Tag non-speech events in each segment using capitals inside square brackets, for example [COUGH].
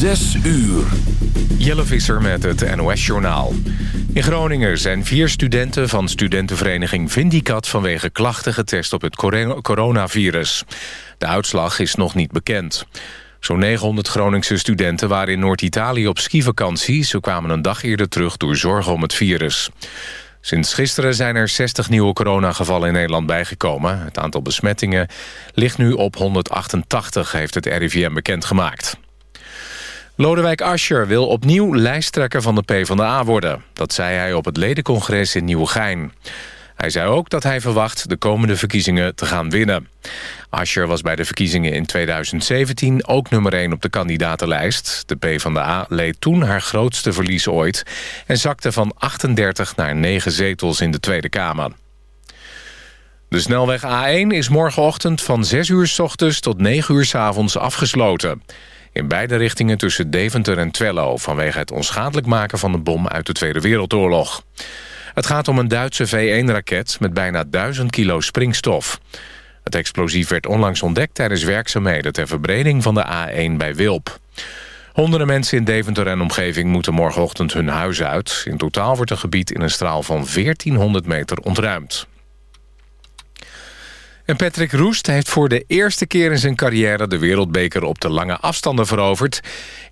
Zes uur. Jelle Visser met het NOS-journaal. In Groningen zijn vier studenten van studentenvereniging Vindicat... vanwege klachten getest op het coronavirus. De uitslag is nog niet bekend. Zo'n 900 Groningse studenten waren in Noord-Italië op skivakantie. Ze kwamen een dag eerder terug door zorgen om het virus. Sinds gisteren zijn er 60 nieuwe coronagevallen in Nederland bijgekomen. Het aantal besmettingen ligt nu op 188, heeft het RIVM bekendgemaakt. Lodewijk Asscher wil opnieuw lijsttrekker van de PvdA worden. Dat zei hij op het ledencongres in Nieuwegein. Hij zei ook dat hij verwacht de komende verkiezingen te gaan winnen. Ascher was bij de verkiezingen in 2017 ook nummer 1 op de kandidatenlijst. De PvdA leed toen haar grootste verlies ooit... en zakte van 38 naar 9 zetels in de Tweede Kamer. De snelweg A1 is morgenochtend van 6 uur s ochtends tot 9 uur s avonds afgesloten. In beide richtingen tussen Deventer en Twello... vanwege het onschadelijk maken van de bom uit de Tweede Wereldoorlog. Het gaat om een Duitse V1-raket met bijna 1000 kilo springstof. Het explosief werd onlangs ontdekt tijdens werkzaamheden... ter verbreding van de A1 bij Wilp. Honderden mensen in Deventer en omgeving moeten morgenochtend hun huis uit. In totaal wordt een gebied in een straal van 1400 meter ontruimd. En Patrick Roest heeft voor de eerste keer in zijn carrière... de wereldbeker op de lange afstanden veroverd.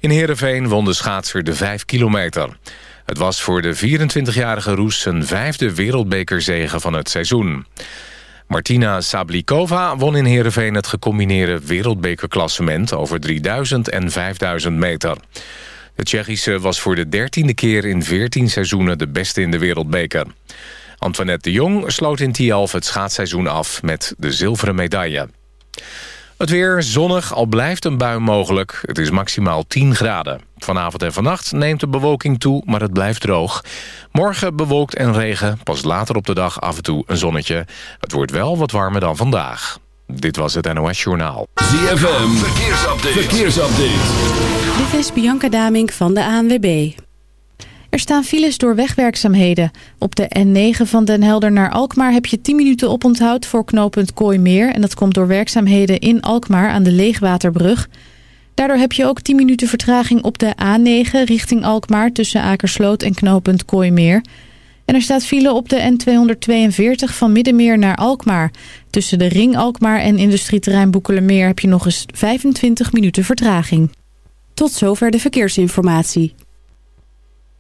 In Heerenveen won de schaatser de 5 kilometer. Het was voor de 24-jarige Roes zijn vijfde wereldbekerzege van het seizoen. Martina Sablikova won in Heerenveen het gecombineerde wereldbekerklassement over 3000 en 5000 meter. De Tsjechische was voor de dertiende keer in 14 seizoenen de beste in de wereldbeker. Antoinette de Jong sloot in Tialf het schaatsseizoen af met de zilveren medaille. Het weer zonnig, al blijft een bui mogelijk. Het is maximaal 10 graden. Vanavond en vannacht neemt de bewolking toe, maar het blijft droog. Morgen bewolkt en regen, pas later op de dag af en toe een zonnetje. Het wordt wel wat warmer dan vandaag. Dit was het NOS Journaal. ZFM, verkeersupdate. verkeersupdate. Dit is Bianca Damink van de ANWB. Er staan files door wegwerkzaamheden. Op de N9 van Den Helder naar Alkmaar heb je 10 minuten oponthoud voor knooppunt Kooimeer. En dat komt door werkzaamheden in Alkmaar aan de Leegwaterbrug. Daardoor heb je ook 10 minuten vertraging op de A9 richting Alkmaar tussen Akersloot en knooppunt Kooimeer. En er staat file op de N242 van Middenmeer naar Alkmaar. Tussen de Ring Alkmaar en industrieterrein Boekelemeer heb je nog eens 25 minuten vertraging. Tot zover de verkeersinformatie.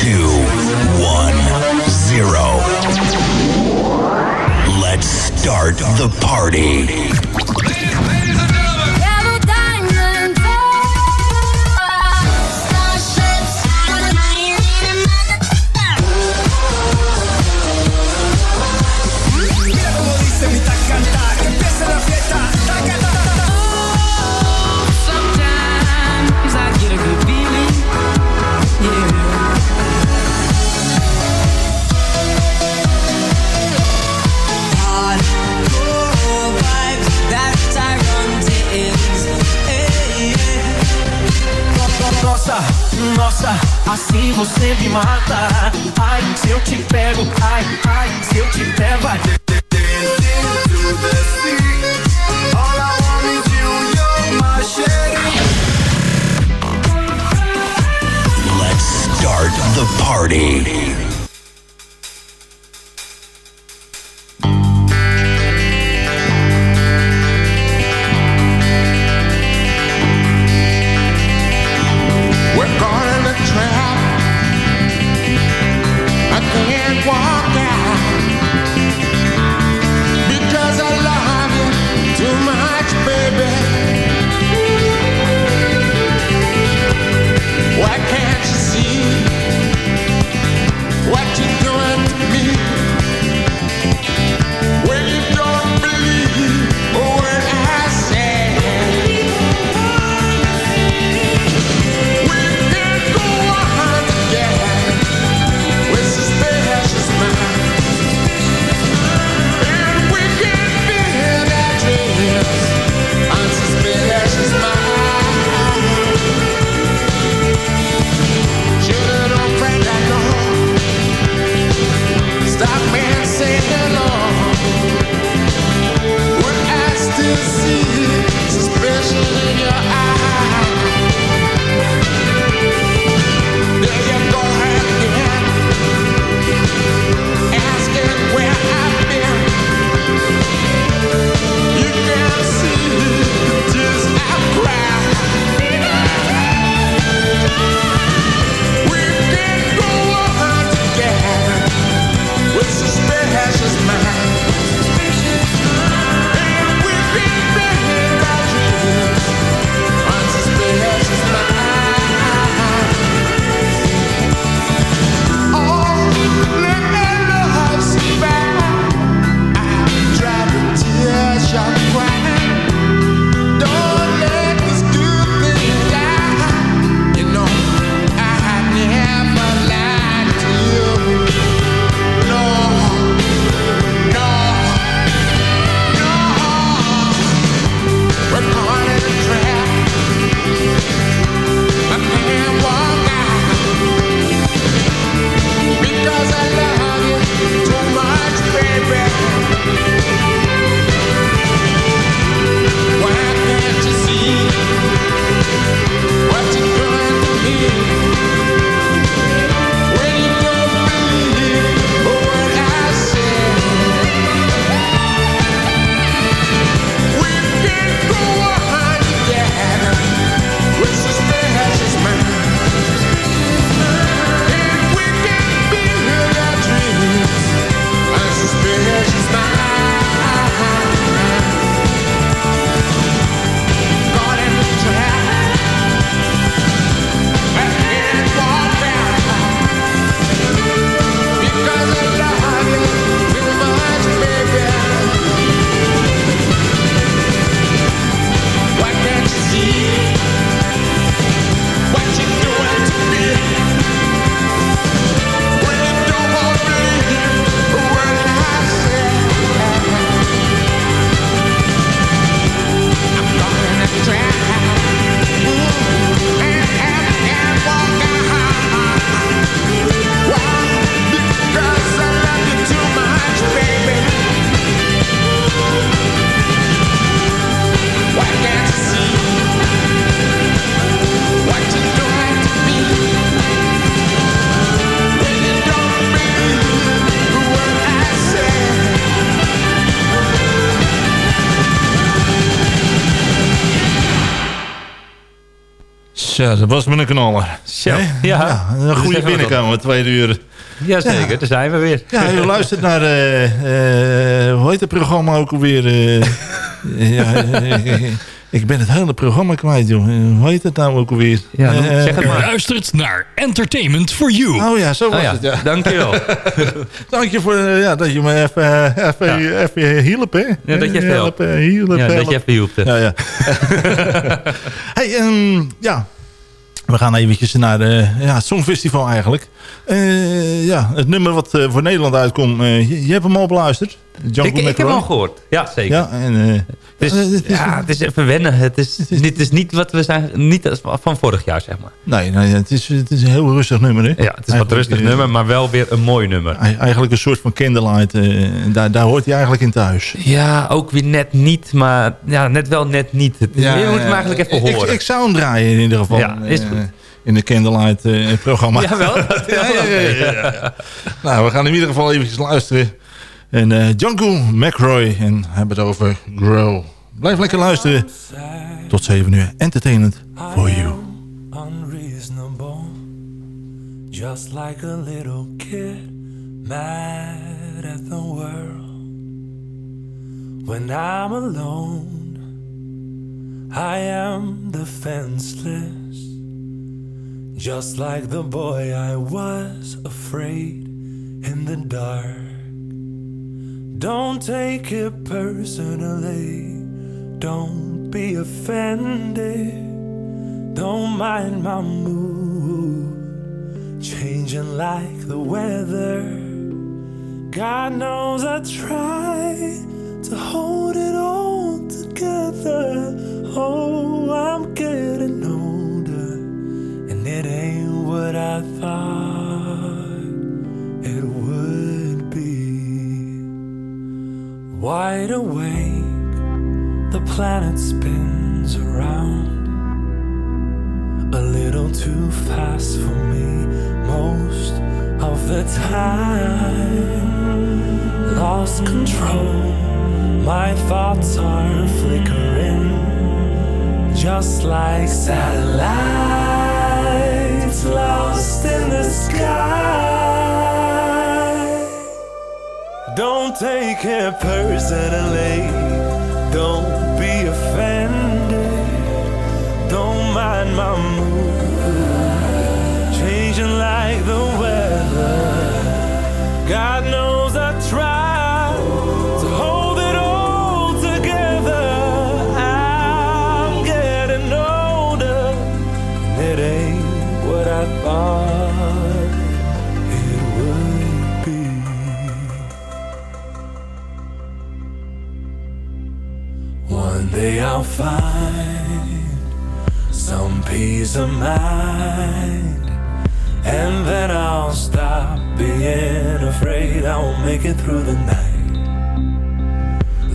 two, one, zero. Let's start the party. Mata. Dat was me een knaller. Zo, ja. Een goede binnenkomen, tweede uur. Jazeker, daar zijn we weer. Ja, u luistert naar, eh, eh, hoe heet het programma ook alweer? eh, ja, ik ben het hele programma kwijt, joh. Hoe heet het nou ook alweer? Ja, zeg het U maar. luistert naar Entertainment for You. Oh ja, zo was Oh ja, het, ja. dankjewel. [LAUGHS] Dank je voor ja, dat je me even, even, even hielp, hè? Ja, dat je even hielp, Ja, dat je even hielp. Ja, ja. [LAUGHS] hey, ehm, ja. We gaan eventjes naar de, ja, het Songfestival eigenlijk. Eh, ja, het nummer wat eh, voor Nederland uitkomt. eh, je, je hebt hem al beluisterd? Django Ik, ik heb hem al gehoord. Ja, zeker. Ja, en, eh, Het is, het is- ja, het is even wennen. Het is, het is niet wat we zijn, niet van vorig jaar, zeg maar. nee, nee het, is, het is een heel rustig nummer. Hè? Ja, het is wat Eigenlijk, rustig eh, nummer, maar wel weer een mooi nummer. ei- Eigenlijk een soort van candlelight. eh, daar, daar hoort hij eigenlijk in thuis. Ja, ook weer net niet, maar ja, net wel, net niet. Je moet hem eigenlijk even ik, horen. Ik, zou hem draaien in ieder geval. Ja, is goed. in de Candlelight eh, programma. Jawel. [LAUGHS] ja, ja, ja, ja, [LAUGHS] ja. Nou, we gaan in ieder geval eventjes luisteren. En eh Django McRoy. En hebben het over Grow. Blijf lekker luisteren. Tot 7 uur. Entertainment for you. unreasonable. Just like a little kid, mad at the world. When I'm alone, I am defenseless. Just like the boy I was afraid in the dark. Don't take it personally. Don't be offended. Don't mind my mood changing like the weather. God knows I try to hold it all together. Oh, I'm getting older, and it ain't what I thought Wide awake, the planet spins around a little too fast for me most of the time. Lost control, my thoughts are flickering, just like satellites lost in the sky. Don't take it personally, don't be offended. Don't mind my mood changing like the weather. God knows I try to hold it all together. I'm getting older, and it ain't what I thought I'll find some peace of mind. And then I'll stop being afraid I won't make it through the night.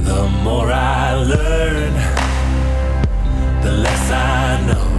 The more I learn, the less I know.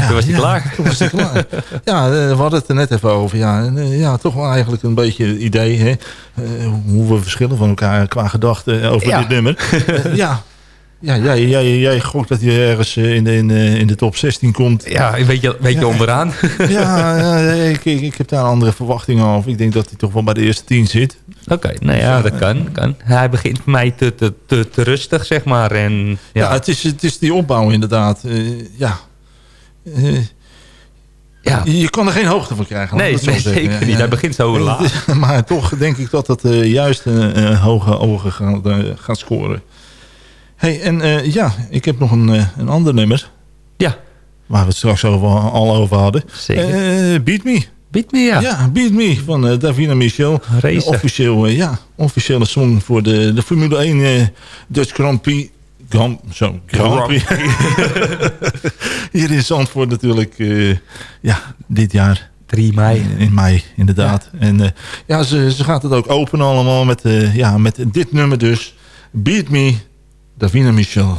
Ja, toen was hij klaar. [LAUGHS] Toen was hij klaar. ja, eh, we hadden het er net even over. Ja, eh, ja toch wel eigenlijk een beetje het idee. Hè, eh, hoe we verschillen van elkaar qua gedachten over Ja. dit nummer. Ja, ja jij, jij, jij gokt dat je ergens in de, in, de, in de top 16 komt. Ja, een beetje, beetje Ja. onderaan. [LAUGHS] Ja, ja ik, ik, ik heb daar andere verwachtingen over. Ik denk dat hij toch wel bij de eerste 10 zit. Oké, nou ja, dat kan, kan. Hij begint voor mij te, te, te, te rustig, zeg maar. En, Ja, ja, het, is, het is die opbouw inderdaad. Ja. Eh, ja. Je kan er geen hoogte van krijgen. Nee, nee zeker niet. Hij begint zo laag. [LAUGHS] maar toch denk ik dat dat eh, juist een eh, hoge ogen gaat, gaat scoren. hey, en ja, ik heb nog een, een ander nummer. Ja. Waar we het straks over, al over hadden. Zeker. Beat Me. Beat Me, ja. Ja, Beat Me van uh, Davina Michel. Race. officieel, uh, ja, officiële song voor de, de Formule 1 uh, Dutch Grand Prix. Grand, zo, Grand Prix. [LAUGHS] Hier in Zandvoort natuurlijk, ja, dit jaar. 3 mei. In mei, inderdaad. Ja. En ja, ze, ze gaat het ook openen allemaal met, ja, met dit nummer dus. Beat Me, Davina Michel.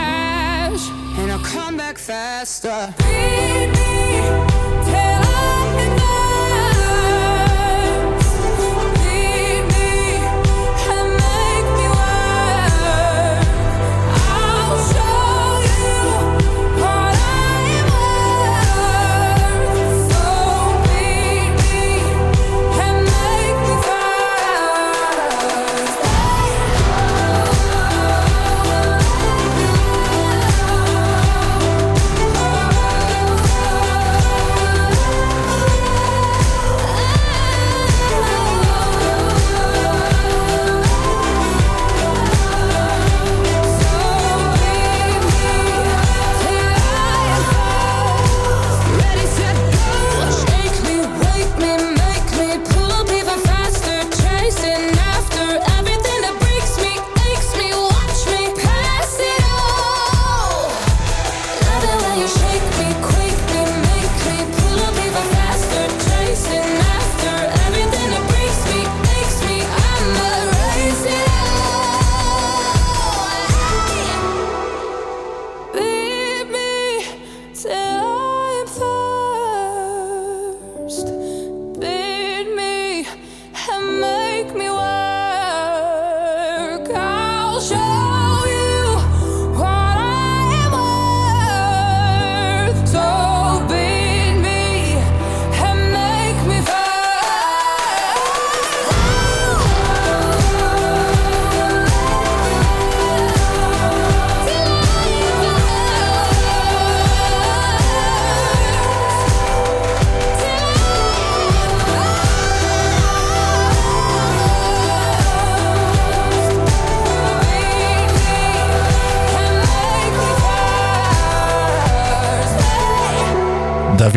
Come back faster. Me till I'm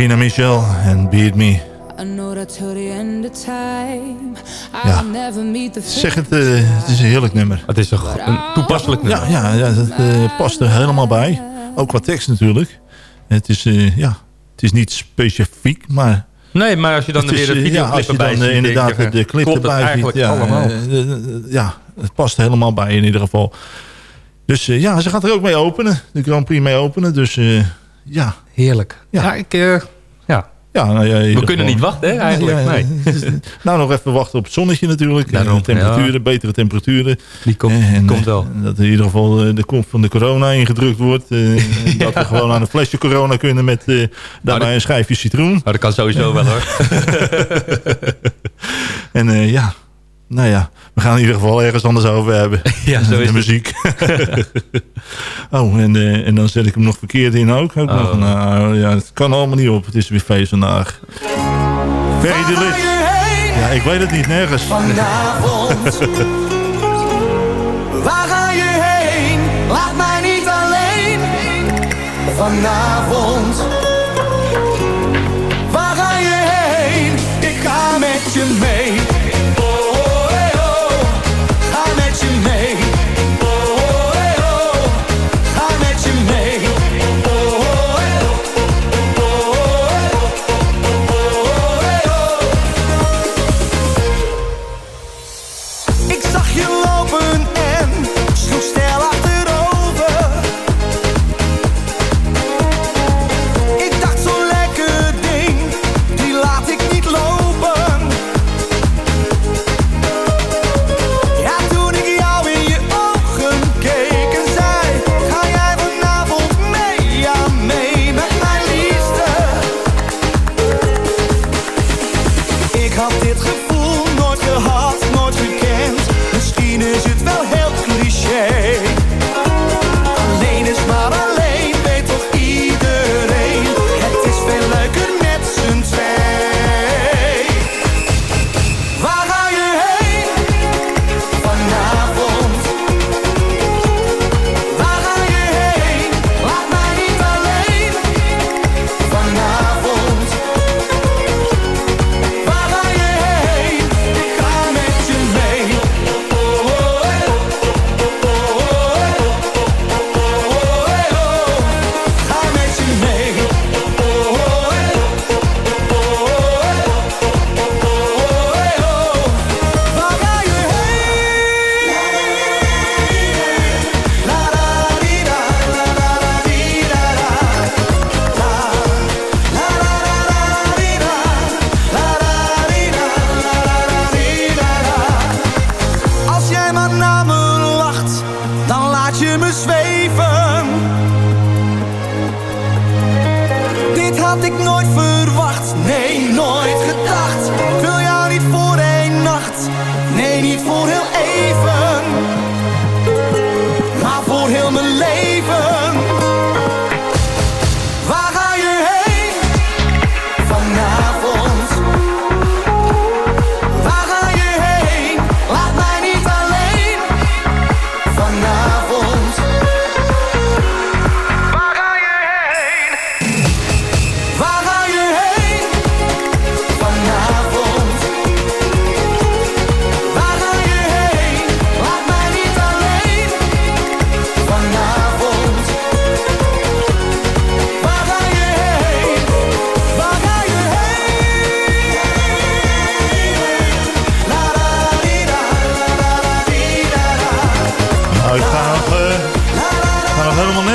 Davina Michel en Beat Me. I know that till the end of time I'll Ja. never meet the Zeg het, eh, het is een heerlijk nummer. Het is een, een toepasselijk nummer. Ja, ja, ja dat eh, past er helemaal bij. Ook qua tekst natuurlijk. Het is, eh, ja, het is niet specifiek, maar... Nee, maar als je dan weer de videoclip ja, als je erbij dan inderdaad je, de clip erbij ziet. Ja, allemaal. ja, het past helemaal bij in ieder geval. Dus eh, ja, ze gaat er ook mee openen. De Grand Prix mee openen. Dus eh, ja. Heerlijk. Ja, Ja, ik... eh, ja. Nou ja, We kunnen niet wachten, hè, eigenlijk. Ja, Nee. [LAUGHS] nou, nog even wachten op het zonnetje natuurlijk. En Daarom, de temperaturen, betere temperaturen. Die komt, En, die komt eh, wel. Dat in ieder geval eh, de kop van de corona ingedrukt wordt. eh, [LAUGHS] Dat we gewoon aan een flesje corona kunnen met eh, daarbij een schijfje citroen. Maar dat kan sowieso wel, hoor. [LAUGHS] En eh, ja, nou ja, we gaan in ieder geval ergens anders over hebben. [LAUGHS] Ja, zo is de muziek. [LAUGHS] oh, en, eh, en dan zet ik hem nog verkeerd in ook. ook nog. Oh. Nou ja, het kan allemaal niet op. Het is weer feest vandaag. Ferry de Lit. Ja, ik weet het niet, nergens. Vanavond. [LAUGHS] Waar ga je heen? Laat mij niet alleen. Vanavond.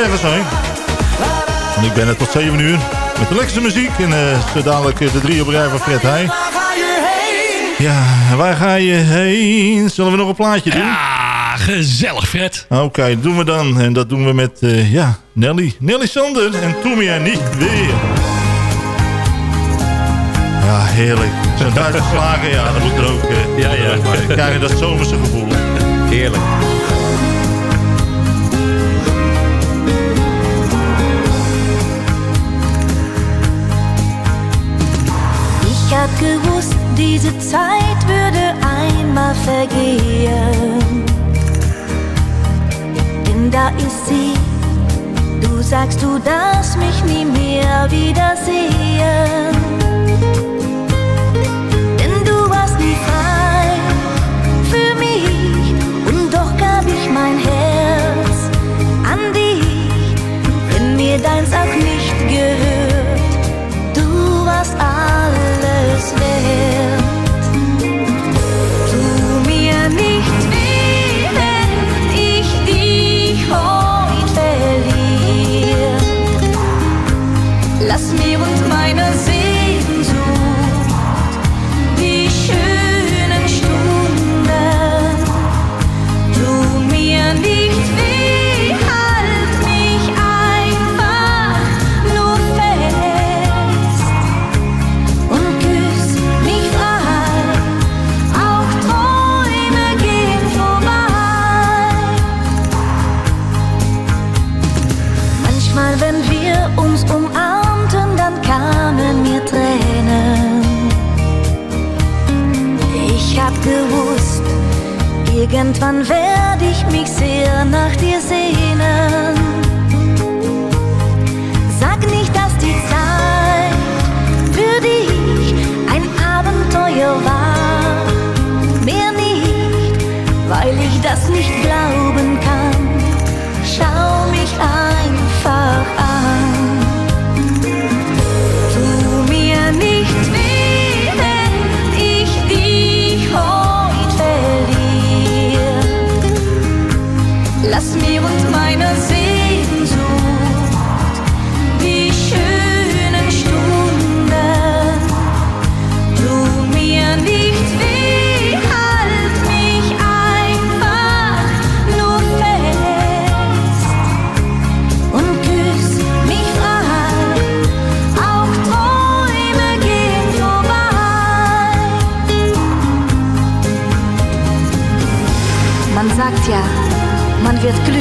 Want ik ben er tot 7 uur met de lekkerste muziek. En eh, zo dadelijk eh, de drie op rij van Fred Heij. Ja, waar ga je heen? Zullen we nog een plaatje doen? Ja, gezellig Fred. Oké, doen we dan. En dat doen we met, eh, ja, Nelly. Nelly Sander en Toen meer niet weer. Ja, heerlijk. Zo'n Duitse slagen, ja, dat moet er ook. Ja, ja. krijg je dat zomerse gevoel. Heerlijk. Diese Zeit würde einmal vergehen. Denn da ist sie, du sagst, du darfst mich nie mehr wiedersehen. Denn du warst nie frei für mich und doch gab ich mein Herz an dich, wenn mir deins auch nicht gehört. Du warst alles wert. Irgendwann werde ich mich sehr nach dir sehnen.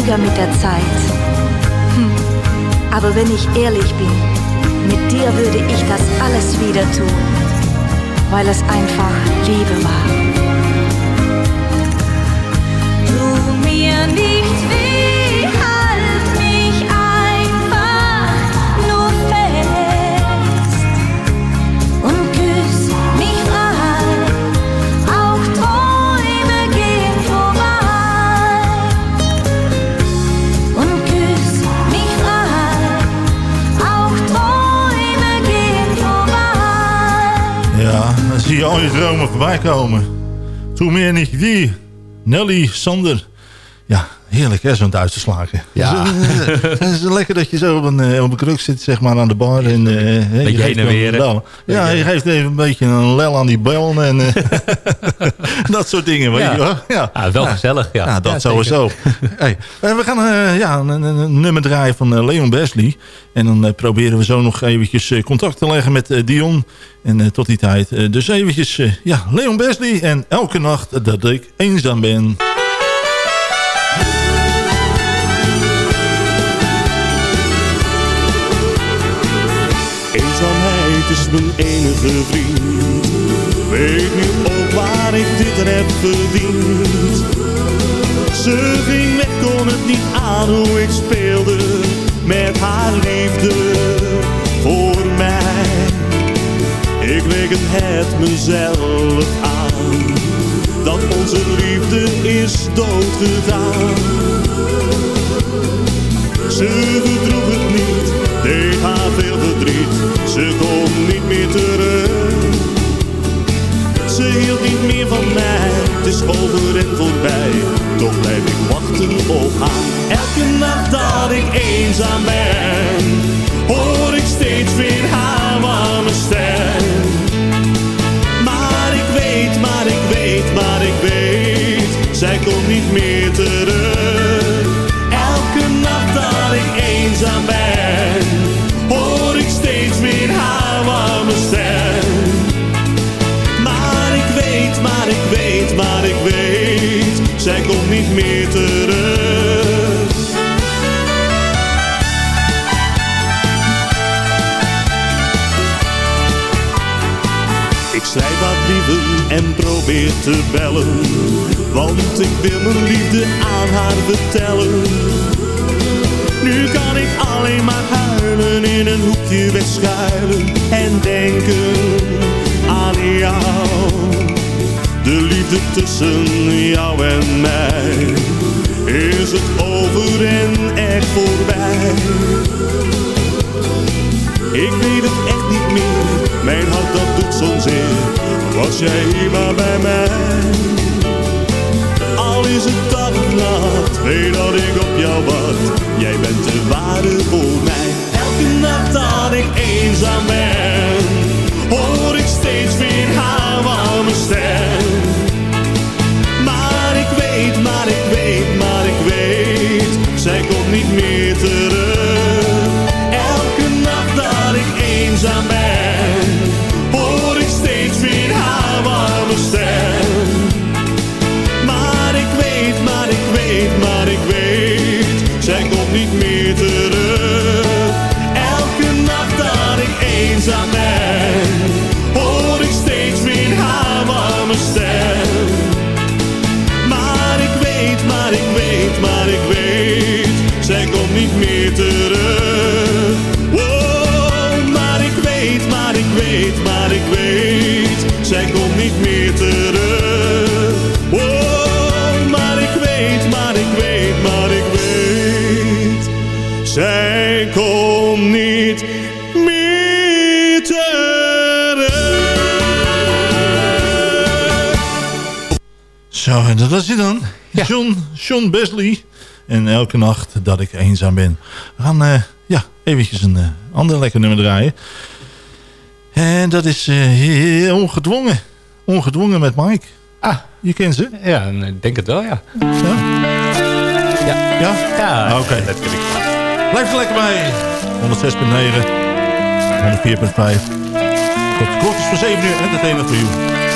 Klüger mit der Zeit. Hm. Aber wenn ich ehrlich bin, mit dir würde ich das alles wieder tun, weil es einfach Liebe war. Tu mir nicht weh, zie al je dromen voorbij komen. Toen meer niet wie. Nelly Sander. Ja, heerlijk hè, zo'n Duitse slager. Ja. Het is lekker dat je zo op een, eh, op een kruk zit, zeg maar, aan de bar. En, hè, je heen en weer, een. Ja, je geeft even een beetje een lel aan die bel en [LAUGHS] dat soort dingen, weet Ja. je wel. Ja, Ja, wel gezellig, ja. Ja, dat Ja, sowieso. [LAUGHS] hey, we gaan ja, een, een- nummer draaien van Leon Besley. En dan proberen we zo nog eventjes contact te leggen met Dion. En tot die tijd. dus eventjes, ja, Leon Besley. En elke nacht dat ik eenzaam ben. Mijn enige vriend. Weet nu ook waar ik dit heb verdiend. Ze ging weg, kon het niet aan hoe ik speelde met haar liefde voor mij. Ik reken het mezelf aan dat onze liefde is doodgegaan. Ze verdroeg het niet, deed haar veel verdriet. Ze kon niet meer terug. Ze hield niet meer van mij, het is over en voorbij. Toch blijf ik wachten op haar. Elke nacht dat ik eenzaam ben, hoor ik steeds weer haar warme stem. Maar ik weet, maar ik weet, maar ik weet, zij komt niet meer zij komt niet meer terug. Ik schrijf haar brieven en probeer te bellen, want ik wil mijn liefde aan haar vertellen. Nu kan ik alleen maar huilen in een hoekje wegschuilen en denken aan jou. De liefde tussen jou en mij is het over en echt voorbij. Ik weet het echt niet meer, mijn hart dat doet zo'n zeer. Was jij hier maar bij mij? Al is het dag of weet dat ik op jou wacht. Jij bent de ware voor mij. Elke nacht dat ik eenzaam ben, hoor ik steeds weer haar warme stem. Maar ik weet, maar ik weet, maar ik weet, zij komt niet meer terug. Elke nacht dat ik eenzaam ben, hoor ik steeds weer haar warme stem. Maar ik weet, maar ik weet, maar ik weet, zij komt niet meer weet, maar ik weet, zij komt niet meer terug. Oh, maar ik weet, maar ik weet, maar ik weet, zij komt niet meer terug. Zo, en dat was hij dan. John, John Besley. En elke nacht dat ik eenzaam ben. We gaan eh, ja, eventjes een eh, ander lekker nummer draaien. En dat is eh, heel ongedwongen. Ongedwongen met Mike. Ah. Je kent ze? Ja, ik denk het wel, ja. Ja? Ja. Ja? Ja, Oké. dat ken ik. Blijf er lekker bij. 106.9. 104.5. Tot de klokjes voor 7 uur. Entertainment voor you.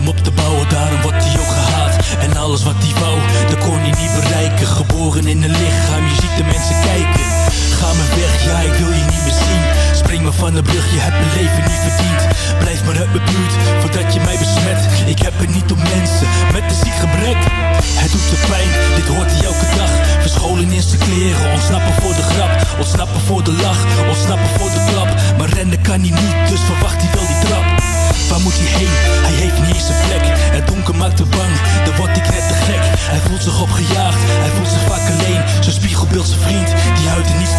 Om op te bouwen, daarom wordt hij ook gehaat. En alles wat hij wou, dat kon hij niet bereiken. Geboren in een lichaam, je ziet de mensen kijken. Ga me weg, ja, ik wil je niet meer zien. Spring me van de brug, je hebt mijn leven niet verdiend. Blijf maar uit mijn buurt, voordat je mij besmet. Ik heb het niet om mensen met een ziek gebrek. Het doet ze pijn, dit hoort hij elke dag. Verscholen in zijn kleren, ontsnappen voor de grap. Ontsnappen voor de lach, ontsnappen voor de klap. Maar rennen kan hij niet, dus verwacht hij wel die trap. Waar moet hij heen? Hij heeft niet eens een plek. Het donker maakt hem bang, dan wordt ik net te gek. Hij voelt zich opgejaagd, hij voelt zich vaak alleen. Zijn spiegelbeeld zijn vriend, die uit het niets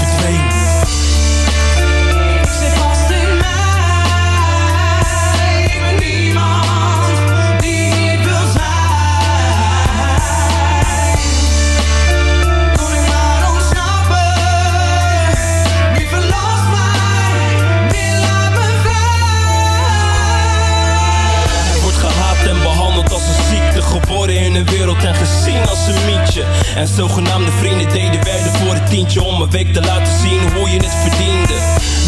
En zogenaamde vrienden deden werden voor een tientje Om een week te laten zien hoe je het verdiende.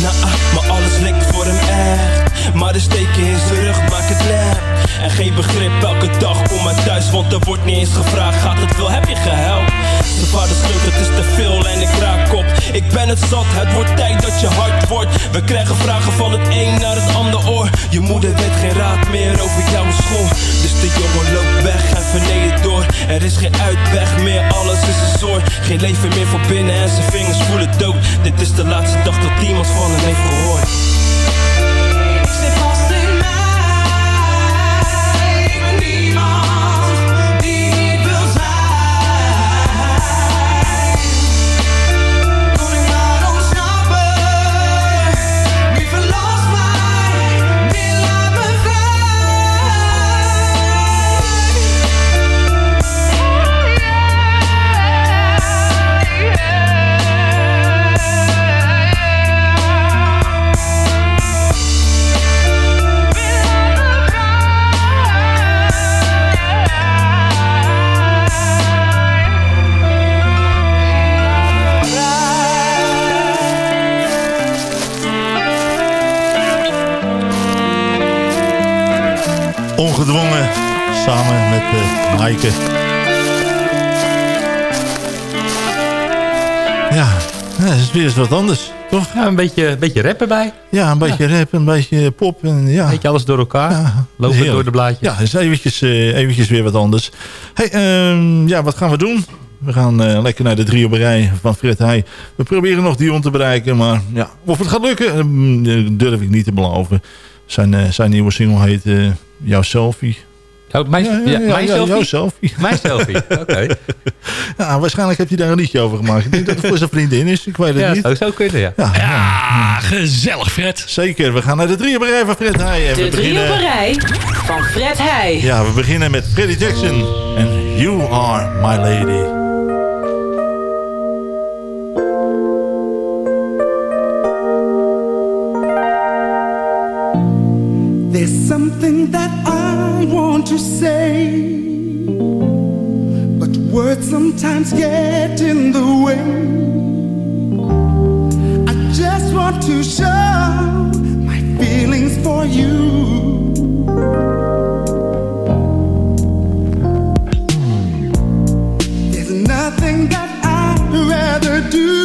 Nou, ah, maar alles lekt voor hem echt. Maar de steken in zijn rug maakt het lep En geen begrip elke dag kom maar thuis Want er wordt niet eens gevraagd, gaat het wel, heb je gehelpt? Zijn vader schreeuwt, het is te veel ben het zat, het wordt tijd dat je hard wordt. We krijgen vragen van het een naar het ander oor. Je moeder weet geen raad meer over jouw school. Dus de jongen loopt weg en vernederd door. Er is geen uitweg meer, alles is een soort. Geen leven meer voor binnen en zijn vingers voelen dood. Dit is de laatste dag dat iemand van hem heeft gehoord uh, Maaike. Ja, ja, het is weer eens wat anders, toch? Ja, een beetje, een beetje rap erbij. Ja, een beetje rap, een beetje pop. En, ja. Beetje alles door elkaar. Ja, Lopen door de blaadjes. Ja, dus eventjes, eh, eventjes weer wat anders. Hey, ehm, ja, wat gaan we doen? We gaan eh, lekker naar de drie op een rij van Fred Heij. We proberen nog Dion te bereiken, maar ja, of het gaat lukken, eh, durf ik niet te beloven. Zijn, zijn nieuwe single heet Jouw Selfie. Oh, mijn, Ja, ja, ja, ja, mijn ja, selfie? jouw selfie. [LAUGHS] Mijn selfie, oké. Ja, waarschijnlijk heeft hij daar een liedje over gemaakt. Ik denk dat het voor zijn vriendin is, ik weet het Ja, niet. zou zo kunnen, ja. Ja, Ah, gezellig Fred. Zeker, we gaan naar de drie op rij van Fred Heij. En De we drie op beginnen... een rij van Fred Heij. Ja, we beginnen met Freddie Jackson en You Are My Lady. Want to say, but words sometimes get in the way. I just want to show my feelings for you. There's nothing that I'd rather do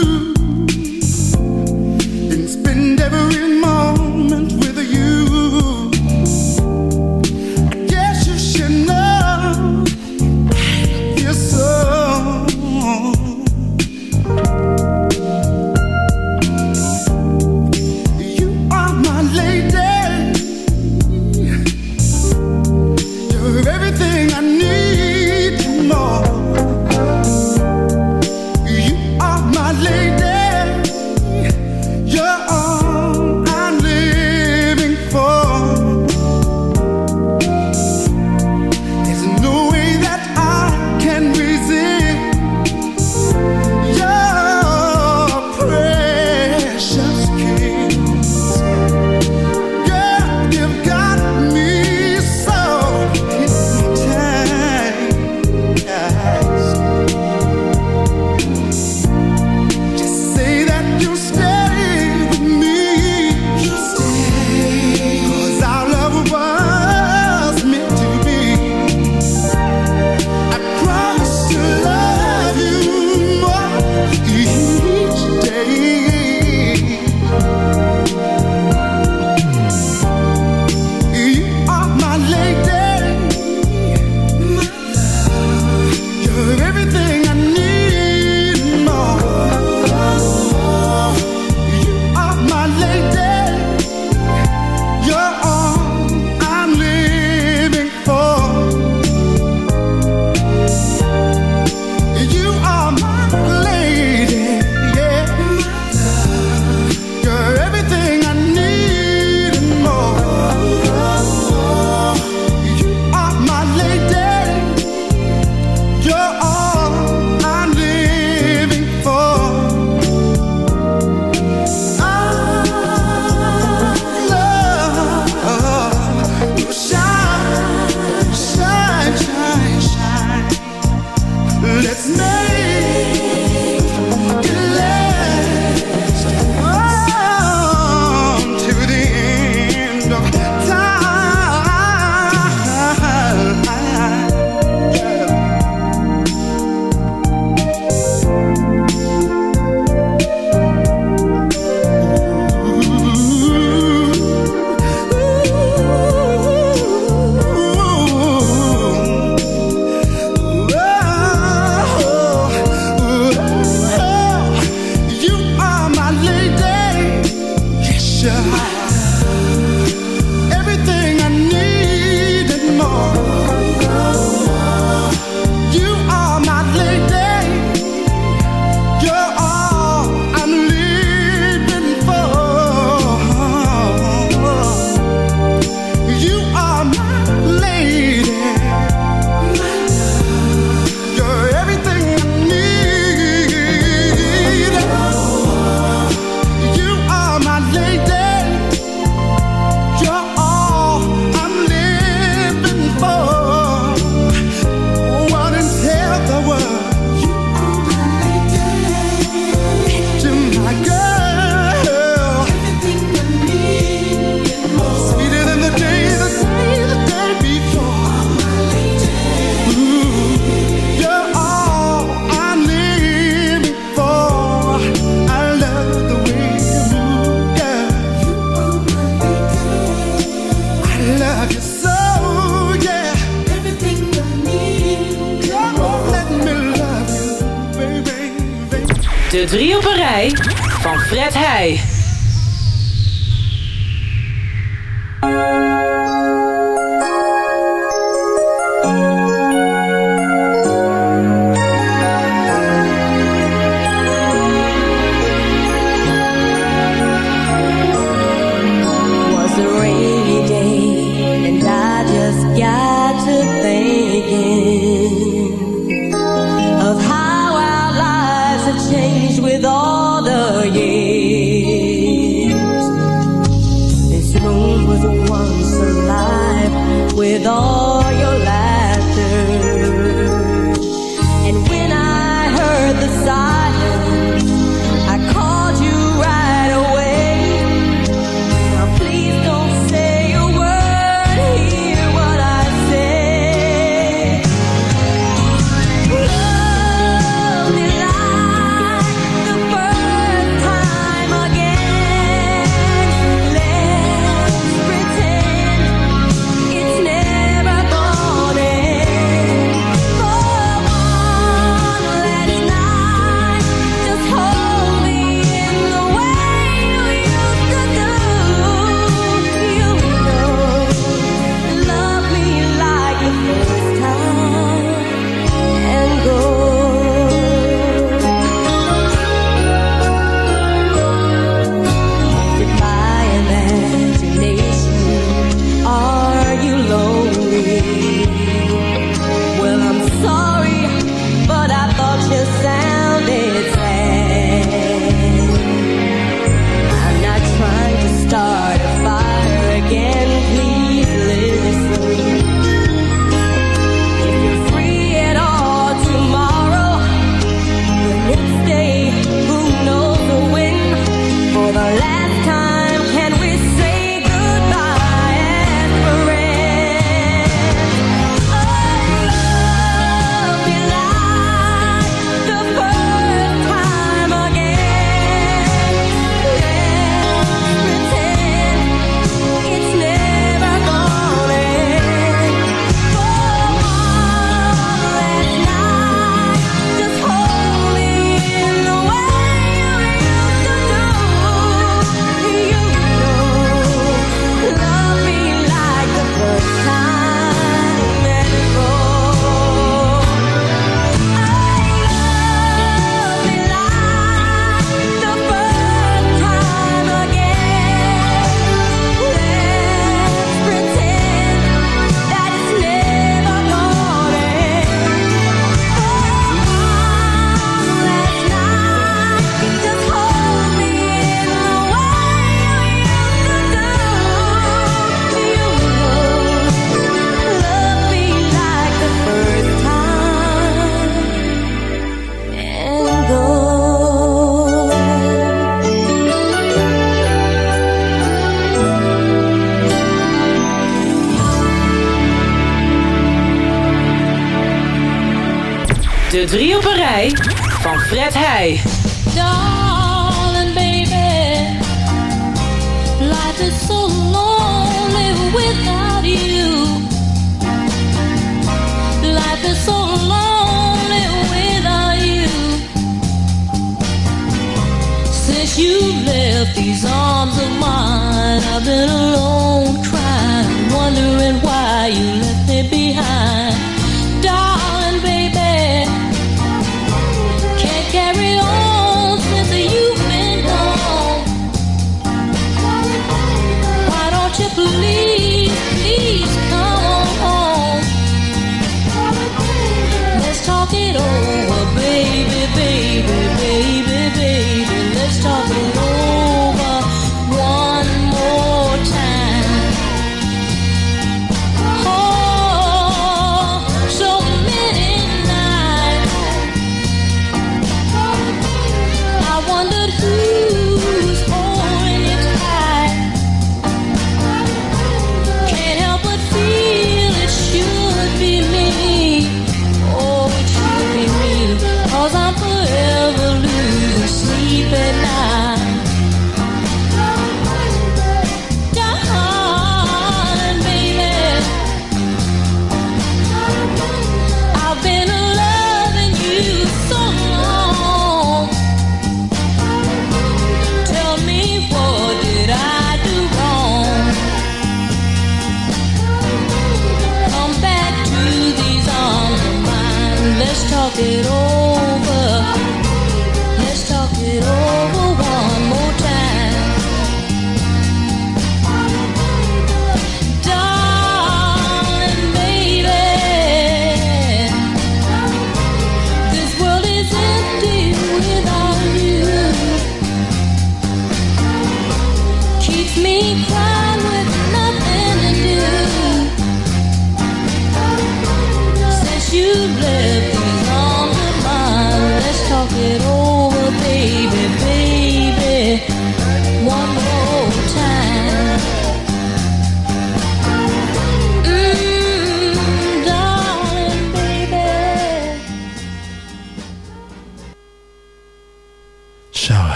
Fred Heij.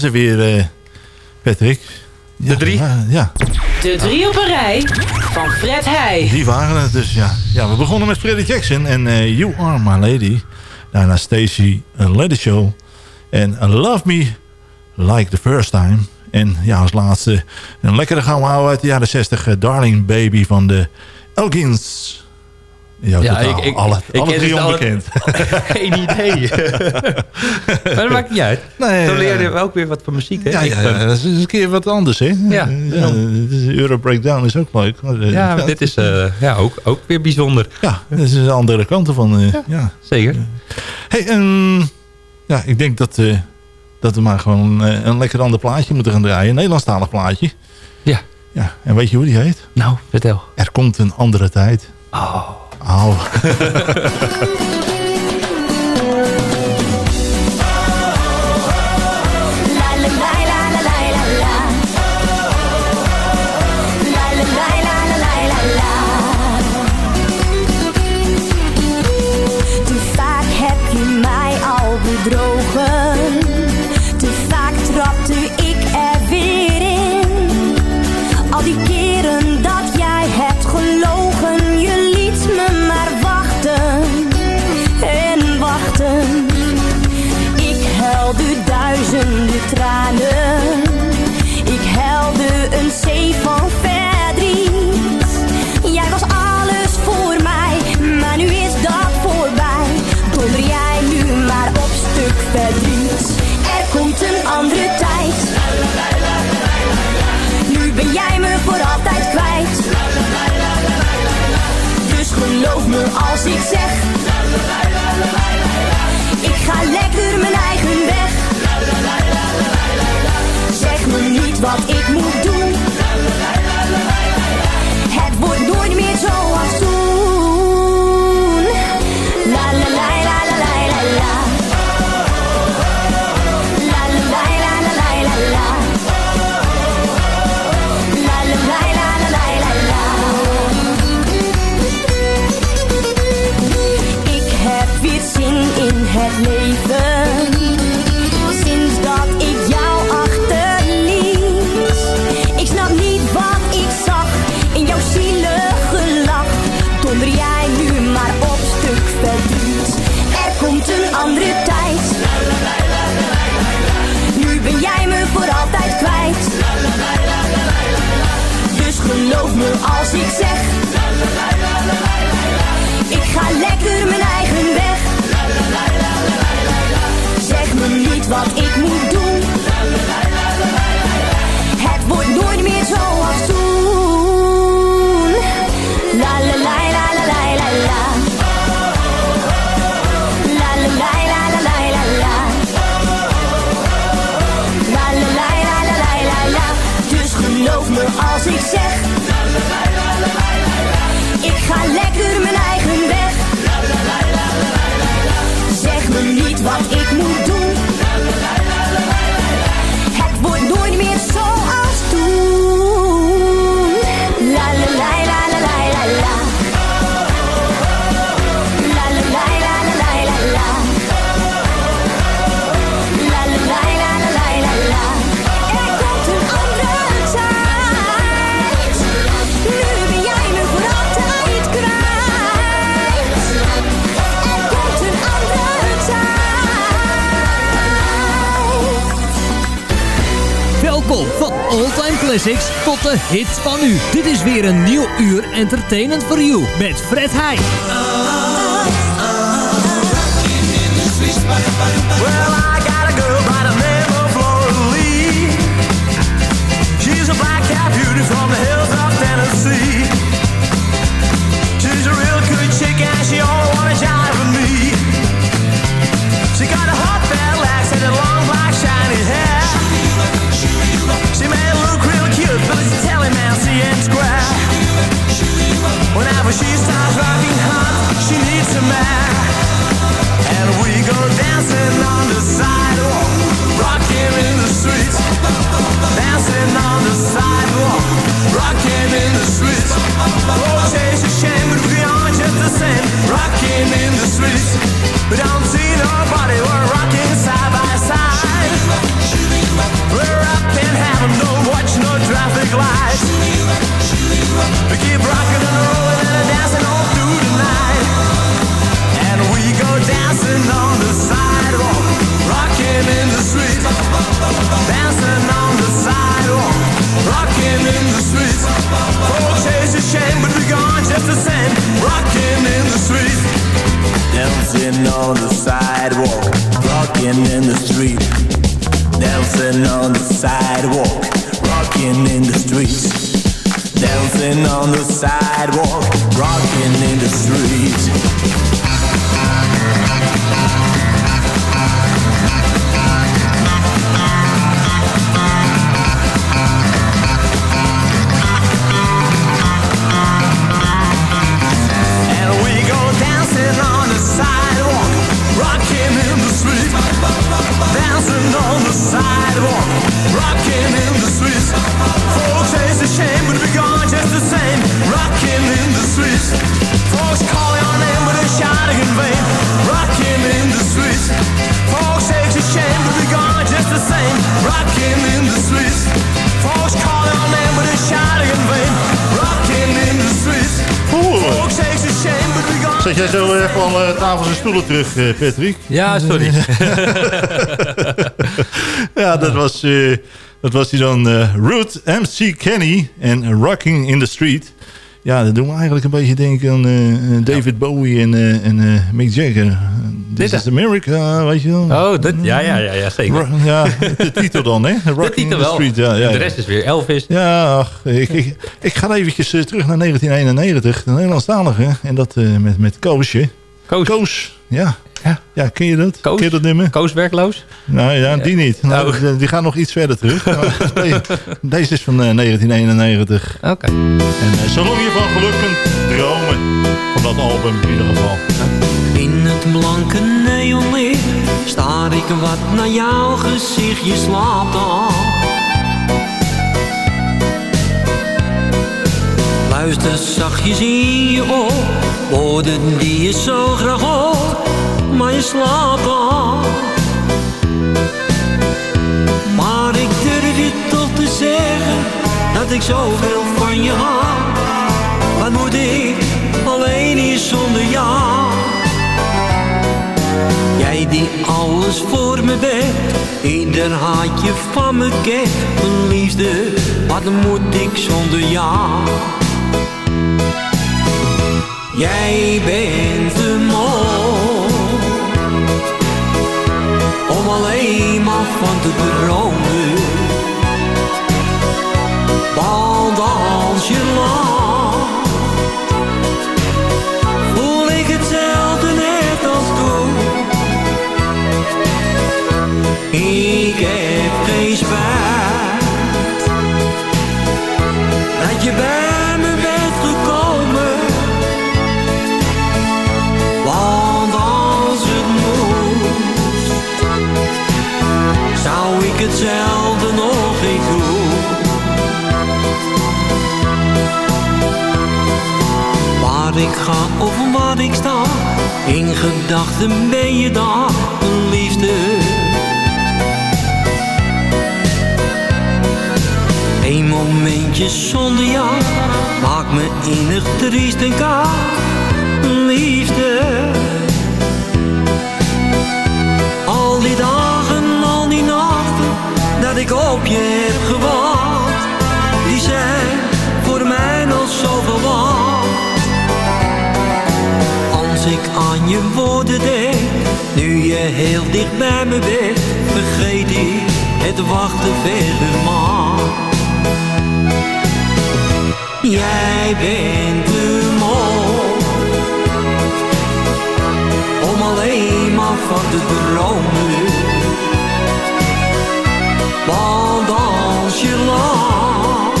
waren ze weer, eh, Patrick. De drie? Eh, ja. De drie op een rij van Fred Heij. Die waren het dus, ja. Ja, we begonnen met Freddie Jackson en eh, You Are My Lady. Daarna Stacy, uh, Show. En Love Me Like The First Time. En ja, als laatste een lekkere gauw uit de jaren 60. Darling Baby van de Elkins. Ja, ik, ik, alle, ik alle drie onbekend. [LAUGHS] Geen idee. [LAUGHS] maar dat maakt niet uit. Nee, leer je je ook weer wat van muziek. Hè? Ja, ja, dat is een keer wat anders. Hè? Ja, eh, ja, eh, dus Euro Breakdown is ook leuk. Eh, ja, [LAUGHS] dit is ja, ook, ook weer bijzonder. Ja, dat is de andere kant van. Ja, Zeker. Hey, ehm, ja, ik denk dat, dat we maar gewoon een lekker ander plaatje moeten gaan draaien. Een Nederlandstalig plaatje. Ja. ja. En weet je hoe die heet? Nou, vertel. Er komt een andere tijd. Oh. 아우. [LAUGHS] is weer een nieuw uur Entertainment voor You met Fred Heij. Folks call your name, but they're shouting in vain, rocking in the street. Folks say it's a shame, but we gone just the same, rocking in the street. Folks call your name, but they're shouting in vain, rocking in the street. Folks say it's a shame, but we gone. Zet jij zo even alle tafels en stoelen terug, eh, Patrick? Ja, sorry. [LAUGHS] [LAUGHS] ja, dat was, eh, dat was die dan eh Ruth MC Kenny en Rocking in the Street. Ja, dat doen we eigenlijk een beetje denken aan eh, David Bowie en, eh, en eh, Mick Jagger. This Dit, is America, weet je wel. Oh, dat, ja, ja, ja, ja, zeker. Ja, de [LAUGHS] titel dan, hè? Rocking De titel wel. Street, ja, ja, de rest is weer Elvis. Ja, ach, ik, ik, ik ga eventjes eh, terug naar 1991, de Nederlandstalige. En dat eh, met, met Koosje. Koos. ja. Ja. ken je dat? Ken je dat nummer? Koos werkloos? Nou ja, die niet. Nou, Oh. die- Die gaan nog iets verder terug. [LAUGHS] Maar deze- Deze is van eh, 1991. Oké. En uh, zolang je van geluk kunt dromen. Van dat album in ieder geval. In het blanke neonlicht staar ik wat naar jouw gezicht, je slaapt al. Luister zachtjes in je oor, woorden die je zo graag hoort, slaapt al. Maar ik durf je toch te zeggen, dat ik zoveel van je hou. Wat moet ik alleen hier zonder jou? Jij die alles voor me bent, ieder haatje van me kent. Mijn liefde, wat moet ik zonder jou? Jij bent te mooi alleen maar van te dromen. Ik hetzelfde nog eens doen. Waar ik ga of waar ik sta, in gedachten ben je daar, liefde. Een momentje zonder jou maakt me innig triest en koud, liefde. Ik op je heb gewacht, die zijn voor mij nog zoveel waard. Als ik aan je woorden denk, nu je heel dicht bij me bent, vergeet ik het wachten verder maar. Jij bent te mooi om alleen maar van te dromen. Want als je lacht,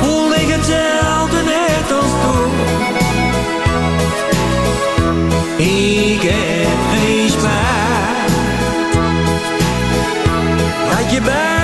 voel ik hetzelfde net als toen. Ik heb geen spijt dat je bij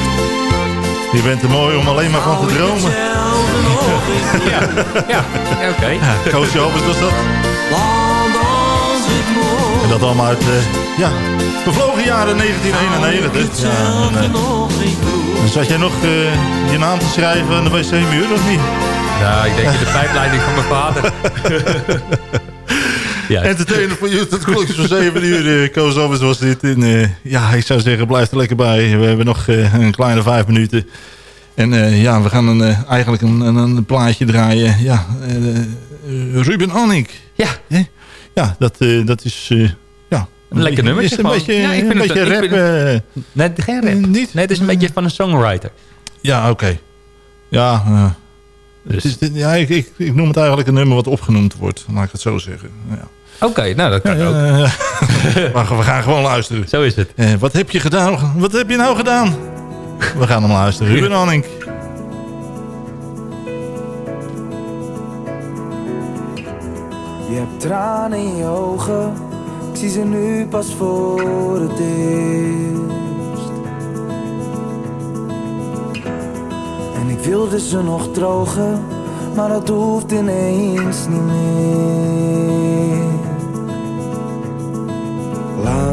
Je bent te mooi om alleen maar van te dromen. ja, ja, ja oké. Ja, Koos Jobers was dat. En dat allemaal uit, eh, ja, bevlogen jaren 1991. Ja, en, eh, zat jij nog eh, je naam te schrijven aan de wc-muur, of niet? Ja, ik denk in de pijpleiding van mijn vader. [LAUGHS] Entertainer voor you tot klokjes van 7 uur. Uh, Koos Obbers was dit. En, eh, ja, ik zou zeggen, blijf er lekker bij. We hebben nog eh, een kleine vijf minuten. En eh, ja, we gaan een, eh, eigenlijk een, een, een plaatje draaien. Ja, eh, eh, Ruben Annik. Ja. Ja, dat, eh, dat is... eh, ja, Een lekker nummer. Is een beetje, Ja, ik een vind het- beetje ik rap. vind het- eh, Nee, geen rap. niet? Nee, het is een beetje van een songwriter. ja, oké. Ja, eh, het is, dit- ja ik, ik, ik noem het eigenlijk een nummer wat opgenoemd wordt. Laat ik het zo zeggen. Ja. Oké, nou dat kan ook. [LAUGHS] Maar we gaan gewoon luisteren. Zo is het. Eh, wat heb je gedaan? Wat heb je nou gedaan? We gaan hem luisteren. [LAUGHS] Ruben Anning. Je hebt tranen in je ogen, ik zie ze nu pas voor het eerst. En ik wilde ze nog drogen, maar dat hoeft ineens niet meer.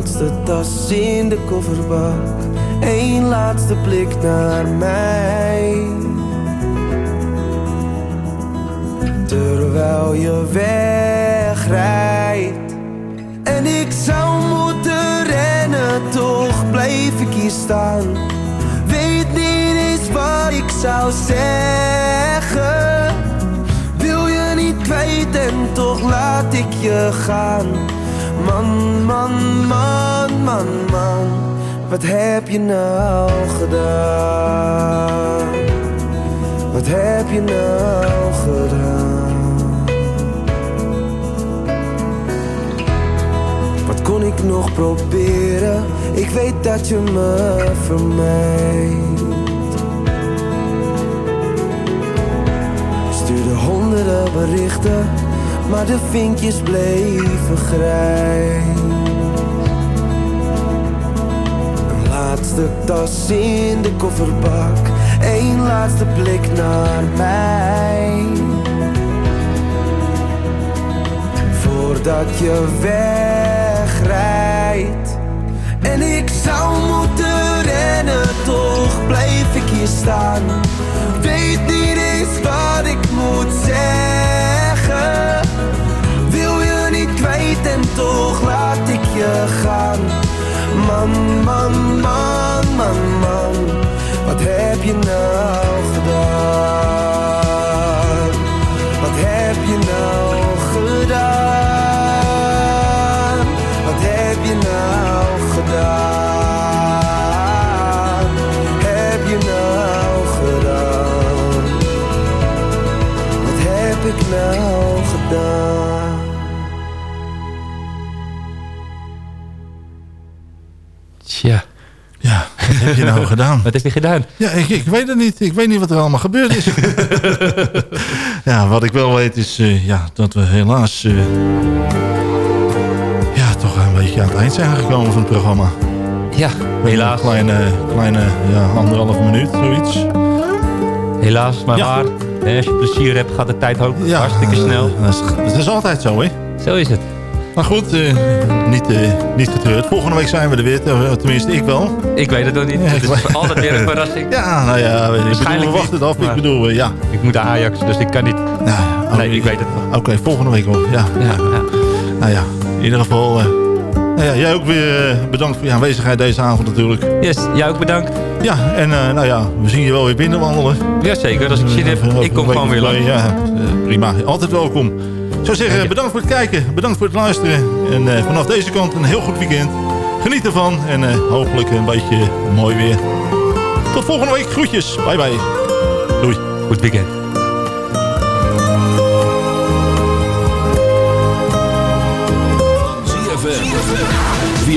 Laatste tas in de kofferbak, één laatste blik naar mij. Terwijl je wegrijdt. En ik zou moeten rennen Toch blijf ik hier staan. Weet niet eens wat ik zou zeggen. Wil je niet kwijt en toch laat ik je gaan Man, man, man, man, man Wat heb je nou gedaan? Wat heb je nou gedaan? Wat kon ik nog proberen? Ik weet dat je me vermijdt. Stuurde honderden berichten, maar de vinkjes bleven grijs. Een laatste tas in de kofferbak, één laatste blik naar mij. Voordat je wegrijdt. En ik zou moeten rennen, toch blijf ik hier staan. Weet niet eens wat ik moet zeggen. Kwijt en toch laat ik je gaan. Man, man, man, man, man. Wat heb je nou gedaan? Gedaan? Wat heb je gedaan? Ja, ik, ik weet het niet. Ik weet niet wat er allemaal gebeurd is. [LAUGHS] ja, wat ik wel weet is eh, ja, dat we helaas... eh, ja, toch een beetje aan het eind zijn gekomen van het programma. Ja, helaas. Een kleine, kleine ja, anderhalf minuut, zoiets. Helaas, maar Ja. waar. Als je plezier hebt, gaat de tijd ook Ja, hartstikke snel. eh, Dat is, dat is altijd zo, hè? Zo is het. Maar goed, eh, niet, eh, niet getreurd. Volgende week zijn we er weer. eh, Tenminste, ik wel. Ik weet het nog niet. Ja, Het is altijd weer een verrassing. [LAUGHS] Ja, nou ja, Waarschijnlijk we wachten het af. Ik bedoel, ja. Ik moet naar Ajax, dus ik kan niet. nee, ik weet het wel. Oké, volgende week wel. Ja. Ja, ja. Nou ja, in ieder geval... eh, nou ja, jij ook weer eh, bedankt voor je aanwezigheid deze avond natuurlijk. Yes, jij ook bedankt. Ja, en eh, nou ja, we zien je wel weer binnenwandelen. Jazeker, als ik zin heb, Over ik kom gewoon weer langs. Ja, eh, prima. Altijd welkom. Ik zou zeggen, bedankt voor het kijken. Bedankt voor het luisteren. En eh, vanaf deze kant een heel goed weekend. Geniet ervan en eh, hopelijk een beetje mooi weer. Tot volgende week. Groetjes. Bye bye. Doei. Goed weekend.